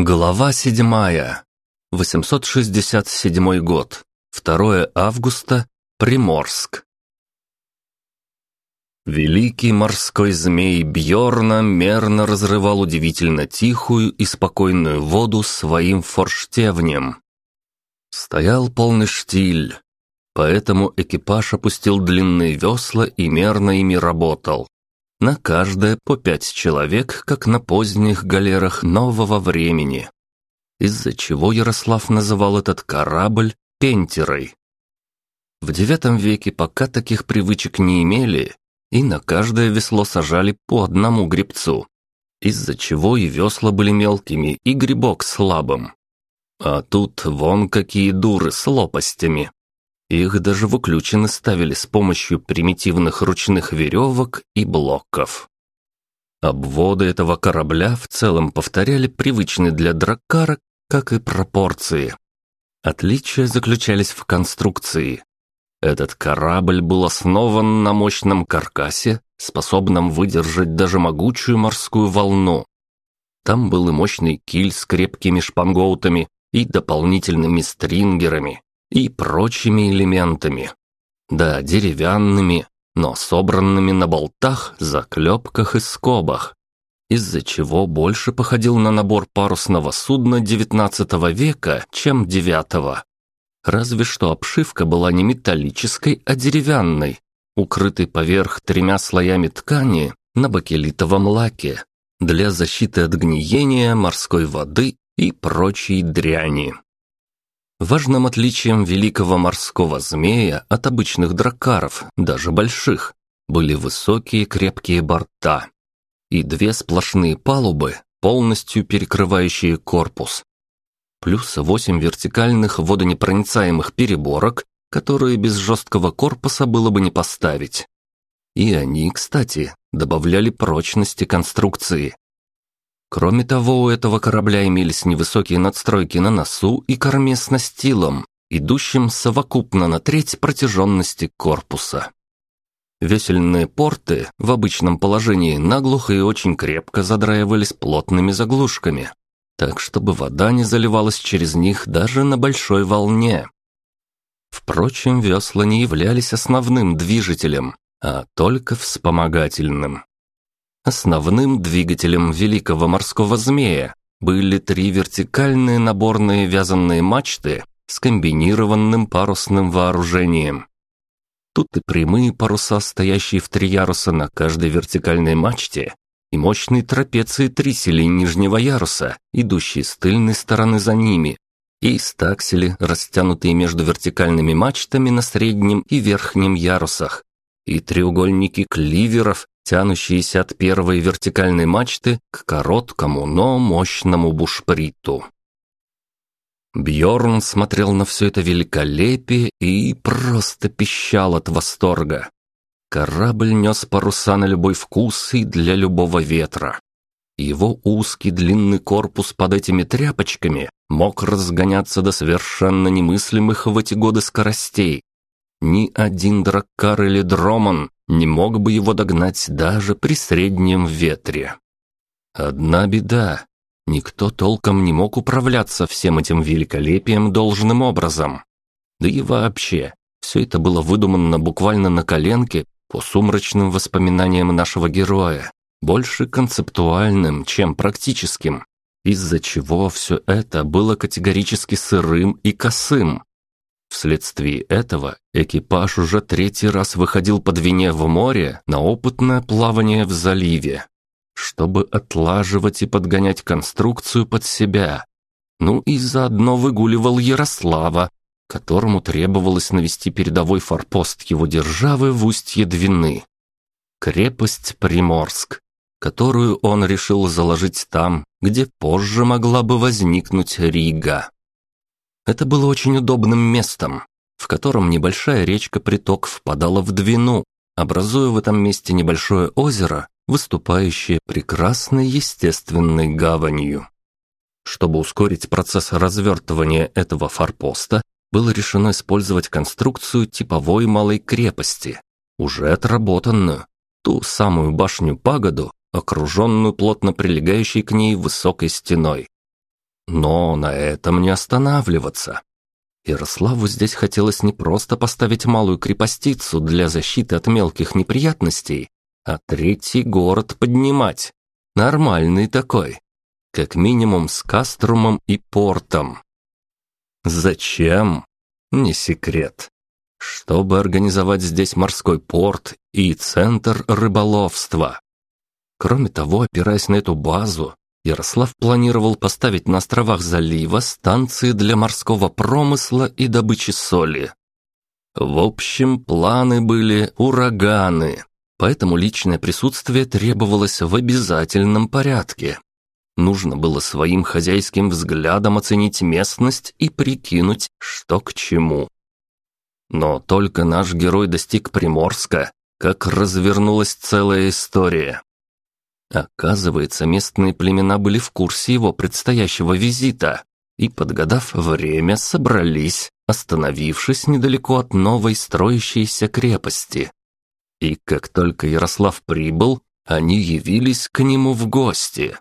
Глава седьмая. 867 год. 2 августа. Приморск. Великий морской змей Бьорна мерно разрывал удивительно тихую и спокойную воду своим форштевнем. Стоял полный штиль, поэтому экипаж опустил длинные весла и мерно ими работал на каждое по пять человек, как на поздних галерах нового времени. Из-за чего Ярослав называл этот корабль «пентерой». В девятом веке пока таких привычек не имели, и на каждое весло сажали по одному гребцу, из-за чего и весла были мелкими, и грибок слабым. А тут вон какие дуры с лопастями. Их даже в уключины ставили с помощью примитивных ручных веревок и блоков. Обводы этого корабля в целом повторяли привычные для драккара, как и пропорции. Отличия заключались в конструкции. Этот корабль был основан на мощном каркасе, способном выдержать даже могучую морскую волну. Там был и мощный киль с крепкими шпангоутами и дополнительными стрингерами, и прочими элементами. Да, деревянными, но собранными на болтах, заклепках и скобах, из-за чего больше походил на набор парусного судна XIX века, чем IX. Разве что обшивка была не металлической, а деревянной, укрытой поверх тремя слоями ткани на бакелитовом лаке для защиты от гниения морской воды и прочей дряни. Важным отличием великого морского змея от обычных дракаров, даже больших, были высокие крепкие борта и две сплошные палубы, полностью перекрывающие корпус. Плюс восемь вертикальных водонепроницаемых переборок, которые без жесткого корпуса было бы не поставить. И они, кстати, добавляли прочности конструкции, Кроме того, у этого корабля имелись невысокие надстройки на носу и корме с настилом, идущим совокупно на треть протяженности корпуса. Весельные порты в обычном положении наглухо и очень крепко задраивались плотными заглушками, так чтобы вода не заливалась через них даже на большой волне. Впрочем, весла не являлись основным движителем, а только вспомогательным. Основным двигателем великого морского змея были три вертикальные наборные вязанные мачты с комбинированным парусным вооружением. Тут и прямые паруса, стоящие в три яруса на каждой вертикальной мачте, и мощные трапеции триселей нижнего яруса, идущие с тыльной стороны за ними, и стаксели, растянутые между вертикальными мачтами на среднем и верхнем ярусах, и треугольники кливеров, тянущиеся от первой вертикальной мачты к короткому, но мощному бушприту. Бьорн смотрел на все это великолепие и просто пищал от восторга. Корабль нес паруса на любой вкус и для любого ветра. Его узкий длинный корпус под этими тряпочками мог разгоняться до совершенно немыслимых в эти годы скоростей. Ни один драккар или дроман не мог бы его догнать даже при среднем ветре. Одна беда. Никто толком не мог управляться всем этим великолепием должным образом. Да и вообще, все это было выдумано буквально на коленке по сумрачным воспоминаниям нашего героя, больше концептуальным, чем практическим, из-за чего все это было категорически сырым и косым, Вследствие этого экипаж уже третий раз выходил по Двине в море на опытное плавание в заливе, чтобы отлаживать и подгонять конструкцию под себя. Ну и заодно выгуливал Ярослава, которому требовалось навести передовой форпост его державы в устье Двины. Крепость Приморск, которую он решил заложить там, где позже могла бы возникнуть Рига. Это было очень удобным местом, в котором небольшая речка-приток впадала в Двину, образуя в этом месте небольшое озеро, выступающее прекрасной естественной гаванью. Чтобы ускорить процесс развертывания этого форпоста, было решено использовать конструкцию типовой малой крепости, уже отработанную, ту самую башню-пагоду, окруженную плотно прилегающей к ней высокой стеной. Но на этом не останавливаться. Ярославу здесь хотелось не просто поставить малую крепостицу для защиты от мелких неприятностей, а третий город поднимать. Нормальный такой. Как минимум с Каструмом и портом. Зачем? Не секрет. Чтобы организовать здесь морской порт и центр рыболовства. Кроме того, опираясь на эту базу, Ярослав планировал поставить на островах залива станции для морского промысла и добычи соли. В общем, планы были ураганы, поэтому личное присутствие требовалось в обязательном порядке. Нужно было своим хозяйским взглядом оценить местность и прикинуть, что к чему. Но только наш герой достиг Приморска, как развернулась целая история. Оказывается, местные племена были в курсе его предстоящего визита и, подгадав время, собрались, остановившись недалеко от новой строящейся крепости. И как только Ярослав прибыл, они явились к нему в гости.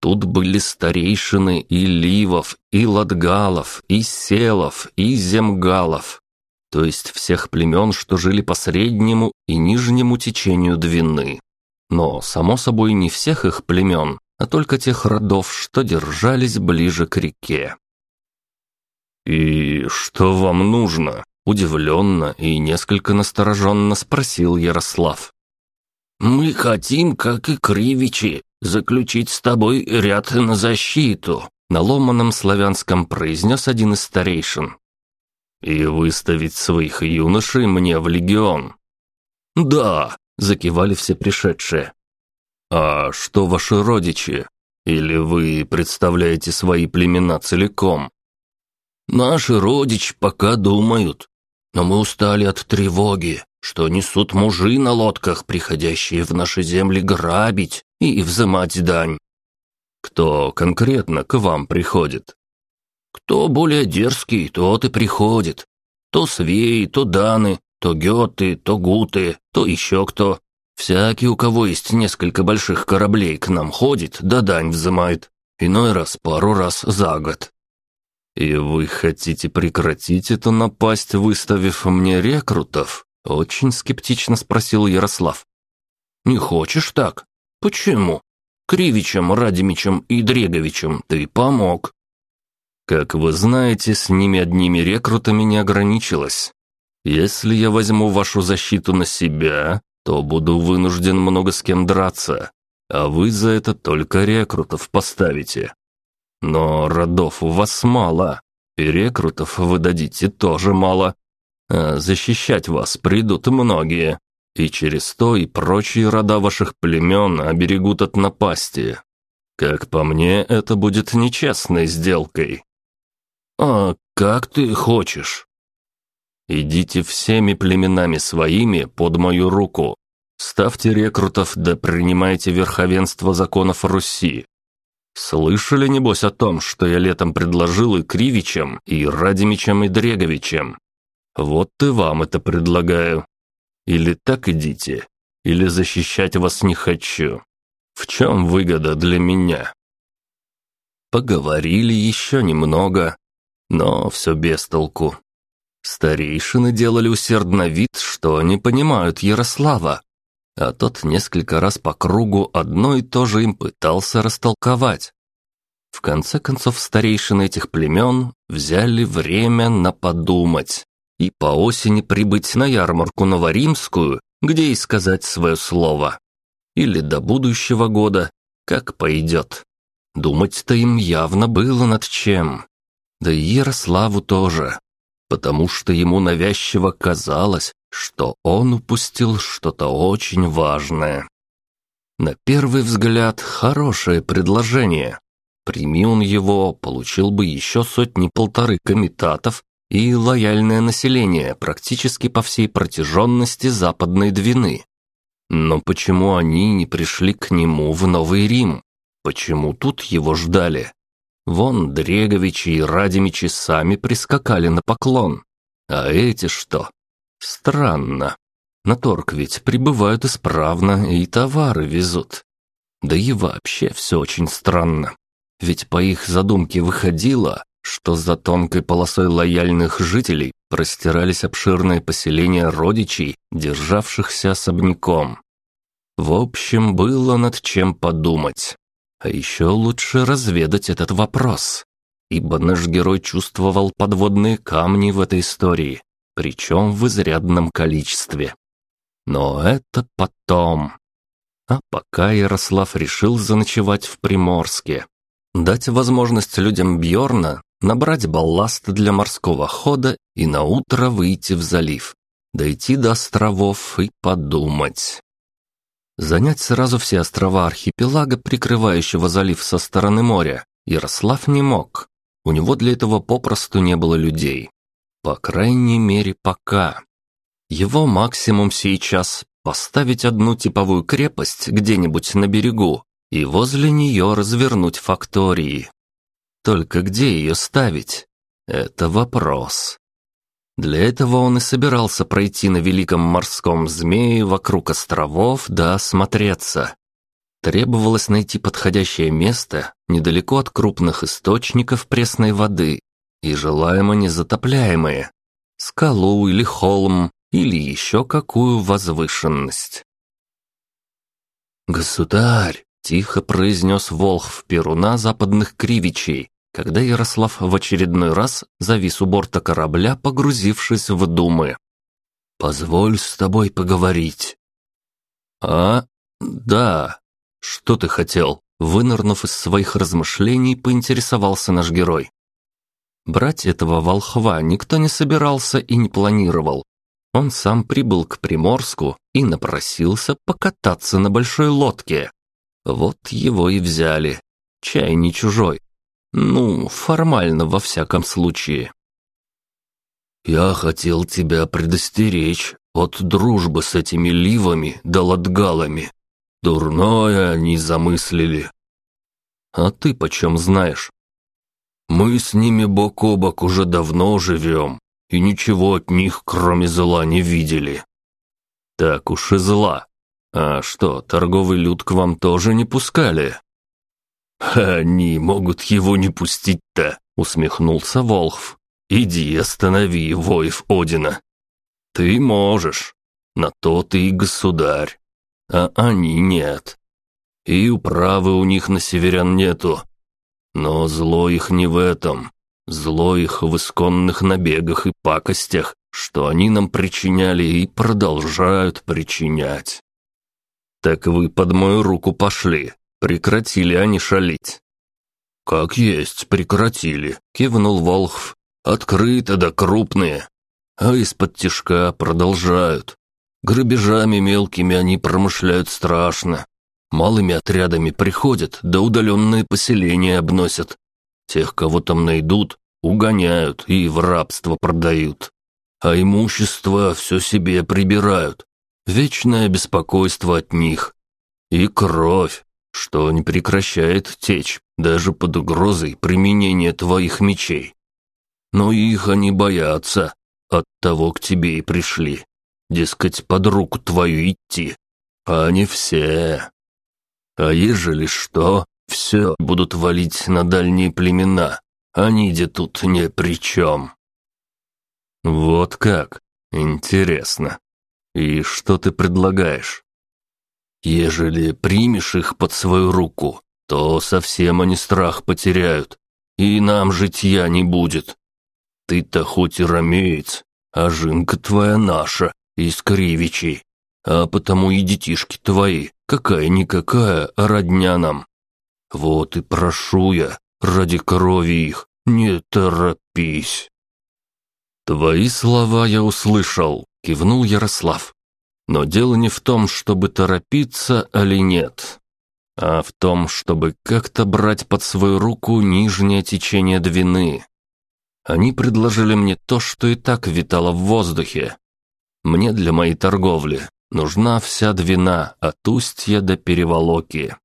Тут были старейшины и ливов, и ладгалов, и селов, и земгалов, то есть всех племен, что жили по среднему и нижнему течению Двины. Но, само собой, не всех их племен, а только тех родов, что держались ближе к реке. «И что вам нужно?» – удивленно и несколько настороженно спросил Ярослав. «Мы хотим, как и Кривичи, заключить с тобой ряд на защиту», на ломаном славянском произнес один из старейшин. «И выставить своих юношей мне в легион». «Да, Закивали все пришедшие. «А что ваши родичи? Или вы представляете свои племена целиком?» «Наши родичи пока думают, но мы устали от тревоги, что несут мужи на лодках, приходящие в наши земли грабить и взымать дань». «Кто конкретно к вам приходит?» «Кто более дерзкий, тот и приходит. То свеи, то даны, то геты, то гуты, то еще кто. Всякий, у кого есть несколько больших кораблей, к нам ходит, да дань взымает. Иной раз пару раз за год. «И вы хотите прекратить эту напасть, выставив мне рекрутов?» Очень скептично спросил Ярослав. «Не хочешь так? Почему? Кривичем, Радимичем и Дреговичем ты помог». «Как вы знаете, с ними одними рекрутами не ограничилось. Если я возьму вашу защиту на себя, то буду вынужден много с кем драться, а вы за это только рекрутов поставите. Но родов у вас мало, и рекрутов вы дадите тоже мало. А защищать вас придут многие, и через то и прочие рода ваших племен оберегут от напасти. Как по мне, это будет нечестной сделкой». «А как ты хочешь?» Идите всеми племенами своими под мою руку. Ставьте рекрутов да принимайте верховенство законов Руси. Слышали, небось, о том, что я летом предложил и Кривичам, и Радимичам, и Дреговичам? Вот и вам это предлагаю. Или так идите, или защищать вас не хочу. В чем выгода для меня?» Поговорили еще немного, но все без толку. Старейшины делали усердно вид, что не понимают Ярослава, а тот несколько раз по кругу одно и то же им пытался растолковать. В конце концов, старейшины этих племен взяли время на подумать и по осени прибыть на ярмарку Новоримскую, где и сказать свое слово. Или до будущего года, как пойдет. Думать-то им явно было над чем. Да и Ярославу тоже потому что ему навязчиво казалось, что он упустил что-то очень важное. На первый взгляд, хорошее предложение. Прими он его, получил бы еще сотни-полторы комитатов и лояльное население практически по всей протяженности Западной Двины. Но почему они не пришли к нему в Новый Рим? Почему тут его ждали? Вон Дреговичи и Радимичи сами прискакали на поклон. А эти что? Странно. На торг ведь прибывают исправно и товары везут. Да и вообще все очень странно. ведь по их задумке выходило, что за тонкой полосой лояльных жителей простирались обширные поселения родичей, державшихся особняком. В общем, было над чем подумать. А еще лучше разведать этот вопрос, ибо наш герой чувствовал подводные камни в этой истории, причем в изрядном количестве. Но это потом. А пока Ярослав решил заночевать в Приморске. Дать возможность людям Бьорна набрать балласт для морского хода и на утро выйти в залив, дойти до островов и подумать. Занять сразу все острова архипелага, прикрывающего залив со стороны моря, Ярослав не мог. У него для этого попросту не было людей. По крайней мере, пока. Его максимум сейчас поставить одну типовую крепость где-нибудь на берегу и возле нее развернуть фактории. Только где ее ставить? Это вопрос. Для этого он и собирался пройти на великом морском змее вокруг островов да осмотреться. Требовалось найти подходящее место недалеко от крупных источников пресной воды и желаемо незатопляемое. Скалу или холм, или еще какую возвышенность. «Государь!» — тихо произнес Волхв Перуна западных кривичей, когда Ярослав в очередной раз завис у борта корабля, погрузившись в думы. «Позволь с тобой поговорить». «А? Да. Что ты хотел?» Вынырнув из своих размышлений, поинтересовался наш герой. Брать этого волхва никто не собирался и не планировал. Он сам прибыл к Приморску и напросился покататься на большой лодке. Вот его и взяли. Чай не чужой. Ну, формально во всяком случае. «Я хотел тебя предостеречь от дружбы с этими ливами да ладгалами. Дурное они замыслили». «А ты почем знаешь?» «Мы с ними бок о бок уже давно живем, и ничего от них, кроме зла, не видели». «Так уж и зла. А что, торговый люд к вам тоже не пускали?» «Они могут его не пустить-то», — усмехнулся Волхв. «Иди останови воев Одина». «Ты можешь. На то ты и государь. А они нет. И управы у них на северян нету. Но зло их не в этом. Зло их в исконных набегах и пакостях, что они нам причиняли и продолжают причинять. Так вы под мою руку пошли, Прекратили они шалить. «Как есть, прекратили», — кивнул Волхв. «Открыто да крупные. А из-под тишка продолжают. Грабежами мелкими они промышляют страшно. Малыми отрядами приходят, да удаленные поселения обносят. Тех, кого там найдут, угоняют и в рабство продают. А имущество все себе прибирают. Вечное беспокойство от них. И кровь что не прекращает течь даже под угрозой применения твоих мечей. Но их они боятся, оттого к тебе и пришли. Дескать, под руку твою идти, а не все. А ежели что, все будут валить на дальние племена, они где тут не при чем. Вот как? Интересно. И что ты предлагаешь? Ежели примешь их под свою руку, то совсем они страх потеряют, и нам житья не будет. Ты-то хоть и ромеец, а жинка твоя наша, из Кривичей, а потому и детишки твои, какая-никакая, а родня нам. Вот и прошу я, ради крови их, не торопись». «Твои слова я услышал», — кивнул Ярослав. Но дело не в том, чтобы торопиться или нет, а в том, чтобы как-то брать под свою руку нижнее течение Двины. Они предложили мне то, что и так витало в воздухе. Мне для моей торговли нужна вся Двина от устья до переволоки.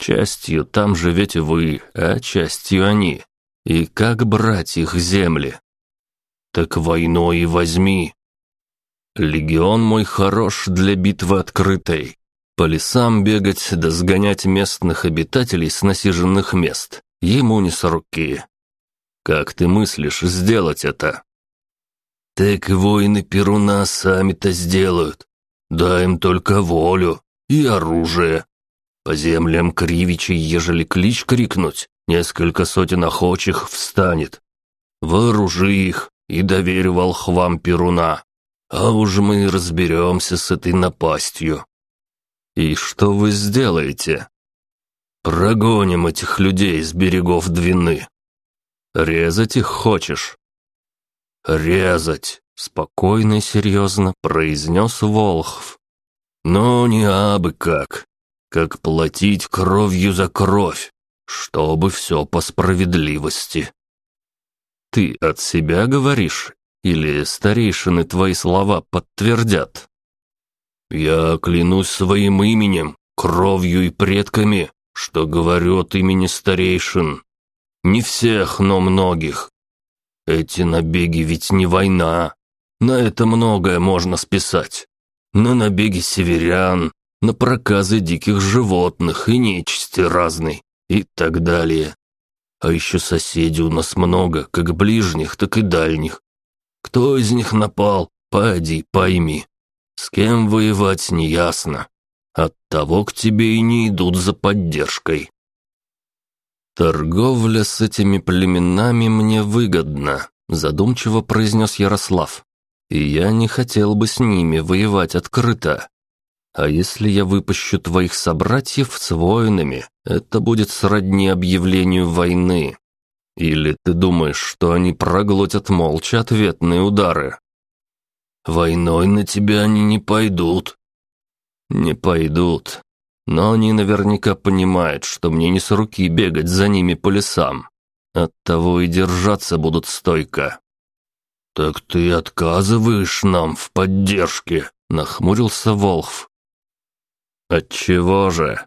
Частью там живете вы, а частью они. И как брать их земли? Так войной и возьми, Легион мой хорош для битвы открытой. По лесам бегать да сгонять местных обитателей с насиженных мест. ему не с руки. Как ты мыслишь сделать это? Так воины Перуна сами-то сделают. Дай им только волю и оружие. По землям Кривичей, ежели клич крикнуть, несколько сотен охочих встанет. Вооружи их и доверь волхвам Перуна, а уж мы разберемся с этой напастью. И что вы сделаете? Прогоним этих людей с берегов Двины. Резать их хочешь? «Резать!» — спокойно и серьезно произнес Волхв. «Но не абы как. Как платить кровью за кровь, чтобы все по справедливости». «Ты от себя говоришь? Или старейшины твои слова подтвердят?» «Я клянусь своим именем, кровью и предками, что говорю от имени старейшин. Не всех, но многих. Эти набеги ведь не война. На это многое можно списать. На набеги северян, на проказы диких животных и нечисти разной и так далее. А еще соседей у нас много, как ближних, так и дальних. Кто из них напал, поди пойми. С кем воевать неясно. Оттого к тебе и не идут за поддержкой. «Торговля с этими племенами мне выгодна», — задумчиво произнес Ярослав. «И я не хотел бы с ними воевать открыто. А если я выпущу твоих собратьев с воинами, это будет сродни объявлению войны. Или ты думаешь, что они проглотят молча ответные удары?» «Войной на тебя они не пойдут». «Не пойдут. Но они наверняка понимают, что мне не с руки бегать за ними по лесам. Оттого и держаться будут стойко. «Так ты отказываешь нам в поддержке?» — нахмурился Волхв. «Отчего же?»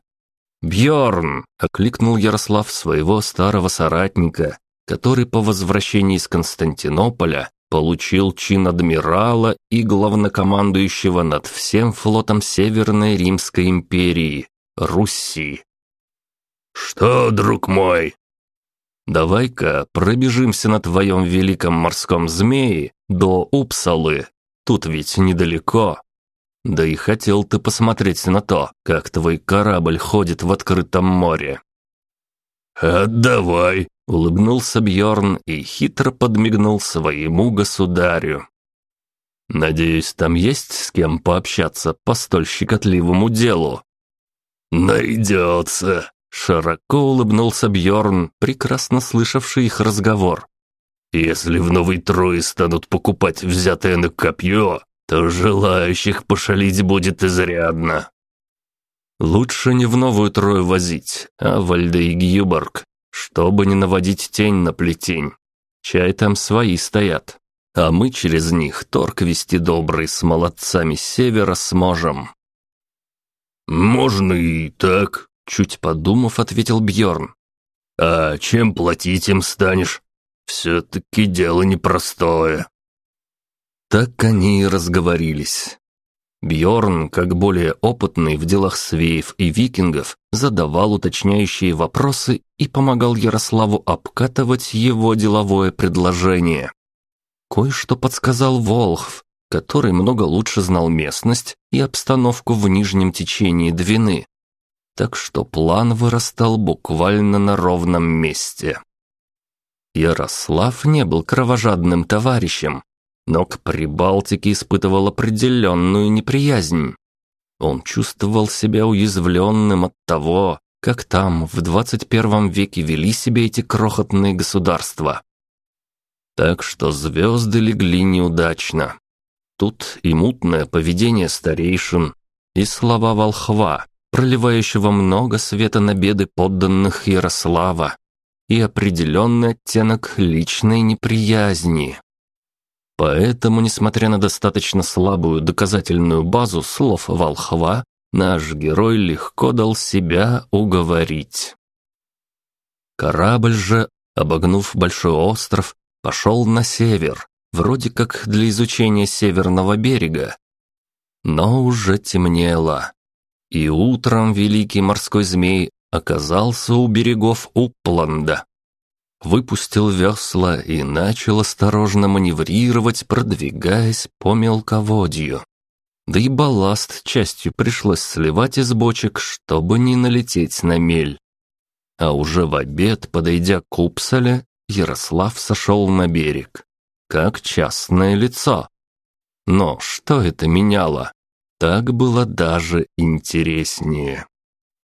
Бьорн! окликнул Ярослав своего старого соратника, который по возвращении из Константинополя получил чин адмирала и главнокомандующего над всем флотом Северной Римской империи. Руси. «Что, друг мой?» «Давай-ка пробежимся на твоем великом морском змее до Упсалы. Тут ведь недалеко. Да и хотел ты посмотреть на то, как твой корабль ходит в открытом море». «Отдавай», — улыбнулся Бьорн и хитро подмигнул своему государю. «Надеюсь, там есть с кем пообщаться по столь щекотливому делу?» «Найдется!» — широко улыбнулся Бьорн, прекрасно слышавший их разговор. «Если в Новой Трое станут покупать взятое на копье, то желающих пошалить будет изрядно». «Лучше не в Новую Трою возить, а в Альдейгюборг, чтобы не наводить тень на плетень. Чай там свои стоят, а мы через них торг вести добрый с молодцами севера сможем». «Можно и так», — чуть подумав, ответил Бьорн. «А чем платить им станешь? Все-таки дело непростое». Так они и разговорились. Бьорн, как более опытный в делах свеев и викингов, задавал уточняющие вопросы и помогал Ярославу обкатывать его деловое предложение. Кое-что подсказал Волхв, который много лучше знал местность и обстановку в нижнем течении Двины. Так что план вырастал буквально на ровном месте. Ярослав не был кровожадным товарищем, но к Прибалтике испытывал определенную неприязнь. Он чувствовал себя уязвленным от того, как там в 21 веке вели себя эти крохотные государства. Так что звезды легли неудачно. Тут и мутное поведение старейшин, и слова волхва, проливающего много света на беды подданных Ярослава, и определенный оттенок личной неприязни. Поэтому, несмотря на достаточно слабую доказательную базу слов волхва, наш герой легко дал себя уговорить. Корабль же, обогнув большой остров, пошел на север, вроде как для изучения северного берега. Но уже темнело, и утром великий морской змей оказался у берегов Упланда. Выпустил весла и начал осторожно маневрировать, продвигаясь по мелководью. Да и балласт частью пришлось сливать из бочек, чтобы не налететь на мель. А уже в обед, подойдя к Упсале, Ярослав сошел на берег. Как частное лицо. Но что это меняло? Так было даже интереснее.